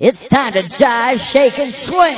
It's time to jive, shake, and swing.